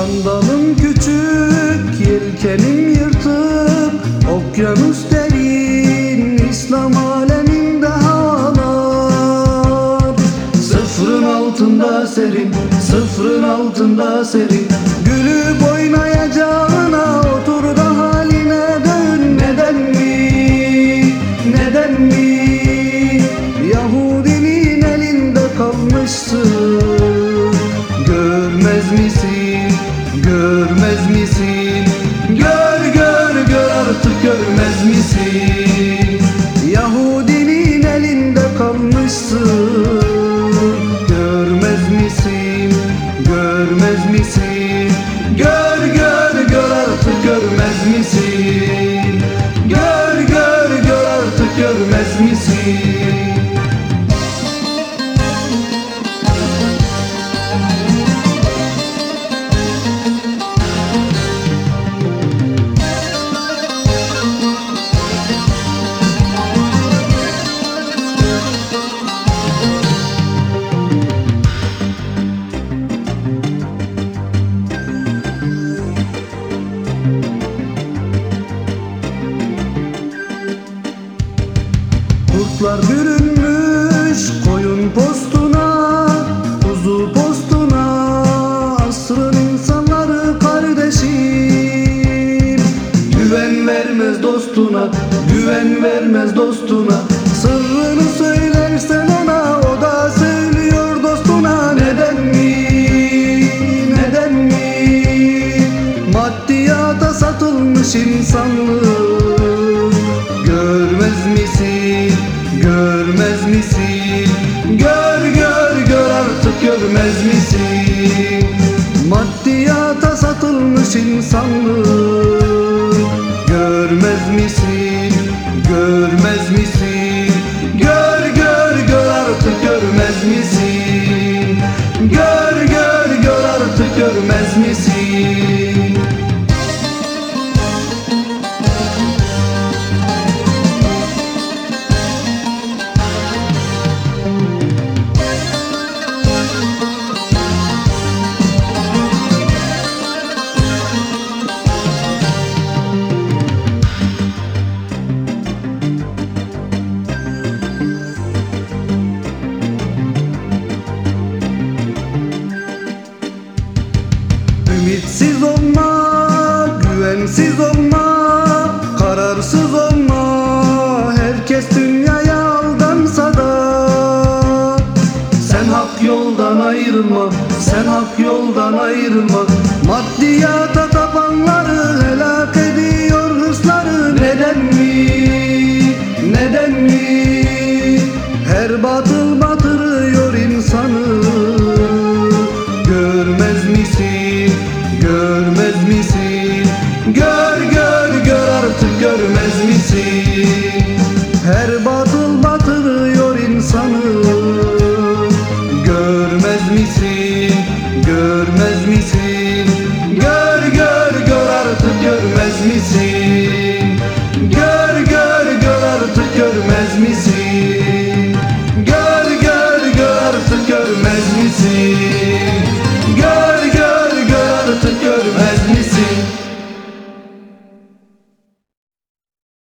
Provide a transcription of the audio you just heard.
Aklım küçük, yelkenim yırtık Okyanus derin, İslam aleminde havalar Sıfırın altında serin, sıfırın altında serin görmez misin? Gör gör gör artık görmez misin? Gör gör gör artık görmez misin Kurtlar bürünmüş koyun postuna Kuzu postuna Asrın insanları kardeşim Güven vermez dostuna Güven vermez dostuna Sırrını söylersen ona O da söylüyor dostuna Neden mi? Neden mi? Maddiyata satılmış insanlık görmez misin? Maddiyata satılmış insanlık Görmez misin? Görmez misin? Gör gör gör artık görmez misin? Gör gör gör artık görmez misin? Olma, güvensiz olma, kararsız olma. Herkes dünyaya aldansa da sen hak yoldan ayrılma, sen hak yoldan ayrılma. Maddiyata tapanları misin? Her batıl batırıyor insanı. Görmez misin? Görmez misin? Gör gör gör artık görmez misin?